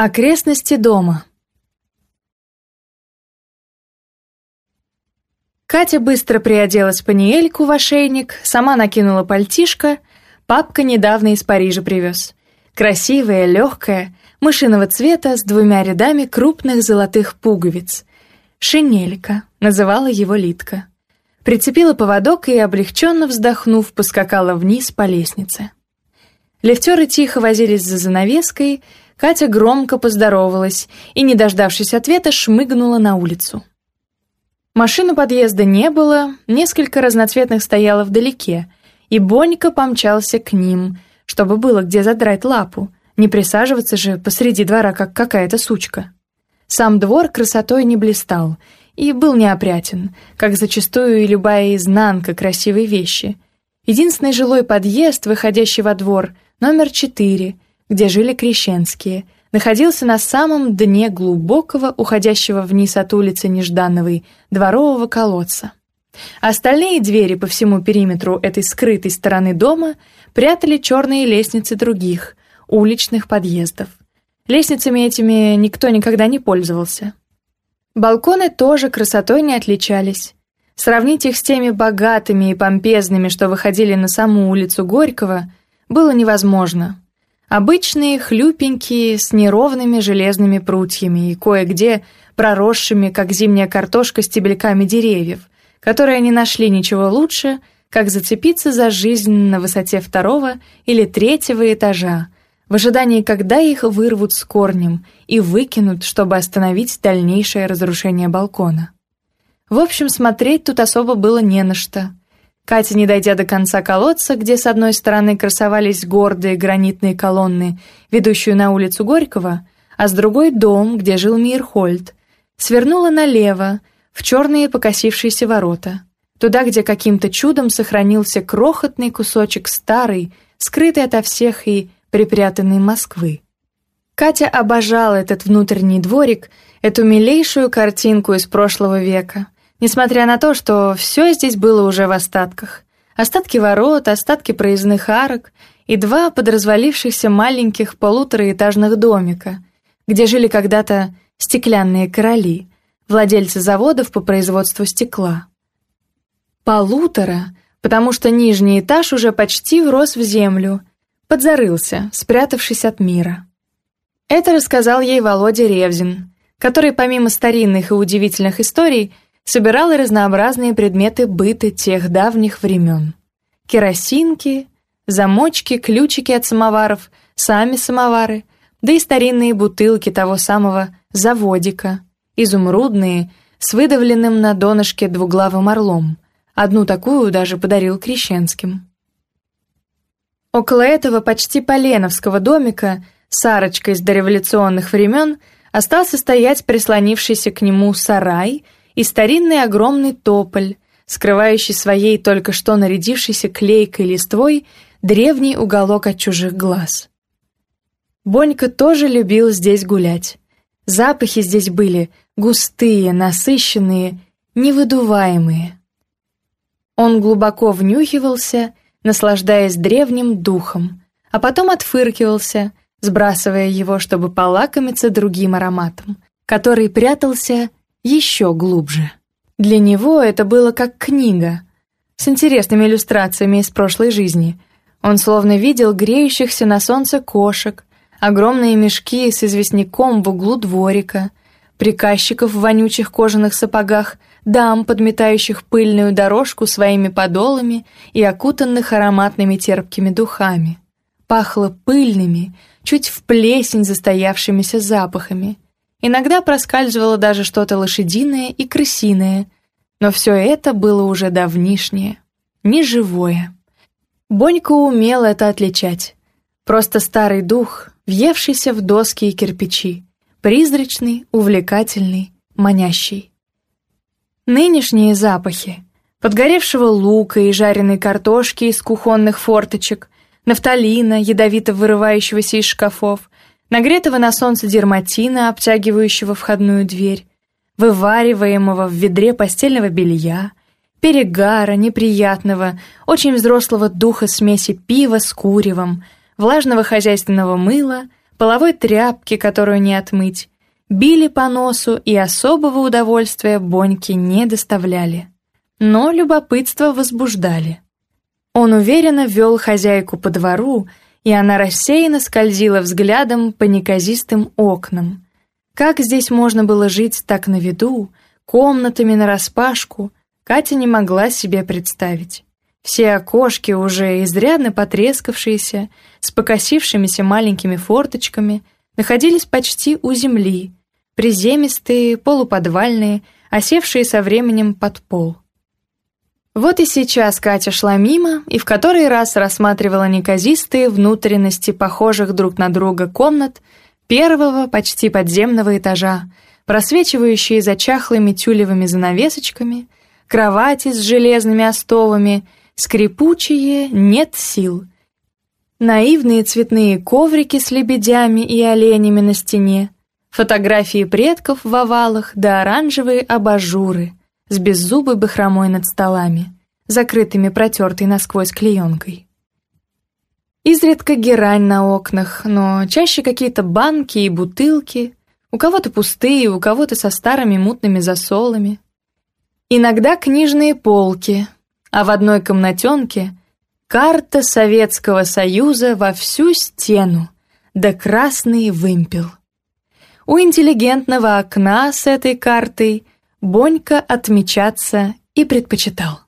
Окрестности дома. Катя быстро приоделась паниельку в ошейник, сама накинула пальтишко, папка недавно из Парижа привез. Красивая, легкая, мышиного цвета с двумя рядами крупных золотых пуговиц. «Шинелька», — называла его Литка. Прицепила поводок и, облегченно вздохнув, поскакала вниз по лестнице. Лифтеры тихо возились за занавеской — Катя громко поздоровалась и, не дождавшись ответа, шмыгнула на улицу. Машины подъезда не было, несколько разноцветных стояло вдалеке, и Бонька помчался к ним, чтобы было где задрать лапу, не присаживаться же посреди двора, как какая-то сучка. Сам двор красотой не блистал и был неопрятен, как зачастую и любая изнанка красивой вещи. Единственный жилой подъезд, выходящий во двор, номер четыре — где жили крещенские, находился на самом дне глубокого, уходящего вниз от улицы Неждановой, дворового колодца. Остальные двери по всему периметру этой скрытой стороны дома прятали черные лестницы других, уличных подъездов. Лестницами этими никто никогда не пользовался. Балконы тоже красотой не отличались. Сравнить их с теми богатыми и помпезными, что выходили на саму улицу Горького, было невозможно. Обычные, хлюпенькие, с неровными железными прутьями и кое-где проросшими, как зимняя картошка, стебельками деревьев, которые не нашли ничего лучше, как зацепиться за жизнь на высоте второго или третьего этажа, в ожидании, когда их вырвут с корнем и выкинут, чтобы остановить дальнейшее разрушение балкона. В общем, смотреть тут особо было не на что. Катя, не дойдя до конца колодца, где с одной стороны красовались гордые гранитные колонны, ведущую на улицу Горького, а с другой — дом, где жил Мирхольд, свернула налево, в черные покосившиеся ворота, туда, где каким-то чудом сохранился крохотный кусочек старой, скрытой ото всех и припрятанной Москвы. Катя обожала этот внутренний дворик, эту милейшую картинку из прошлого века — Несмотря на то, что все здесь было уже в остатках. Остатки ворот, остатки проездных арок и два подразвалившихся маленьких полутораэтажных домика, где жили когда-то стеклянные короли, владельцы заводов по производству стекла. Полутора, потому что нижний этаж уже почти врос в землю, подзарылся, спрятавшись от мира. Это рассказал ей Володя Ревзин, который помимо старинных и удивительных историй – собирал разнообразные предметы быта тех давних времен. Керосинки, замочки, ключики от самоваров, сами самовары, да и старинные бутылки того самого заводика, изумрудные, с выдавленным на донышке двуглавым орлом. Одну такую даже подарил Крещенским. Около этого почти поленовского домика Сарочка из дореволюционных времен остался стоять прислонившийся к нему сарай — и старинный огромный тополь, скрывающий своей только что нарядившейся клейкой листвой древний уголок от чужих глаз. Бонька тоже любил здесь гулять. Запахи здесь были густые, насыщенные, невыдуваемые. Он глубоко внюхивался, наслаждаясь древним духом, а потом отфыркивался, сбрасывая его, чтобы полакомиться другим ароматом, который прятался еще глубже. Для него это было как книга, с интересными иллюстрациями из прошлой жизни. Он словно видел греющихся на солнце кошек, огромные мешки с известняком в углу дворика, приказчиков в вонючих кожаных сапогах, дам, подметающих пыльную дорожку своими подолами и окутанных ароматными терпкими духами. Пахло пыльными, чуть в плесень застоявшимися запахами — Иногда проскальзывало даже что-то лошадиное и крысиное, но все это было уже давнишнее, неживое. Бонька умел это отличать. Просто старый дух, въевшийся в доски и кирпичи, призрачный, увлекательный, манящий. Нынешние запахи подгоревшего лука и жареной картошки из кухонных форточек, нафталина, ядовито вырывающегося из шкафов — нагретого на солнце дерматина, обтягивающего входную дверь, вывариваемого в ведре постельного белья, перегара, неприятного, очень взрослого духа смеси пива с куревом, влажного хозяйственного мыла, половой тряпки, которую не отмыть, били по носу и особого удовольствия боньки не доставляли. Но любопытство возбуждали. Он уверенно вел хозяйку по двору, и она рассеянно скользила взглядом по неказистым окнам. Как здесь можно было жить так на виду, комнатами нараспашку, Катя не могла себе представить. Все окошки, уже изрядно потрескавшиеся, с покосившимися маленькими форточками, находились почти у земли, приземистые, полуподвальные, осевшие со временем под пол. Вот и сейчас Катя шла мимо и в который раз рассматривала неказистые внутренности похожих друг на друга комнат первого почти подземного этажа, просвечивающие за чахлыми тюлевыми занавесочками, кровати с железными остовами, скрипучие «нет сил», наивные цветные коврики с лебедями и оленями на стене, фотографии предков в овалах да оранжевые абажуры — с беззубой бахромой над столами, закрытыми протертой насквозь клеенкой. Изредка герань на окнах, но чаще какие-то банки и бутылки, у кого-то пустые, у кого-то со старыми мутными засолами. Иногда книжные полки, а в одной комнатенке карта Советского Союза во всю стену, да красный вымпел. У интеллигентного окна с этой картой – Бонька отмечаться и предпочитал.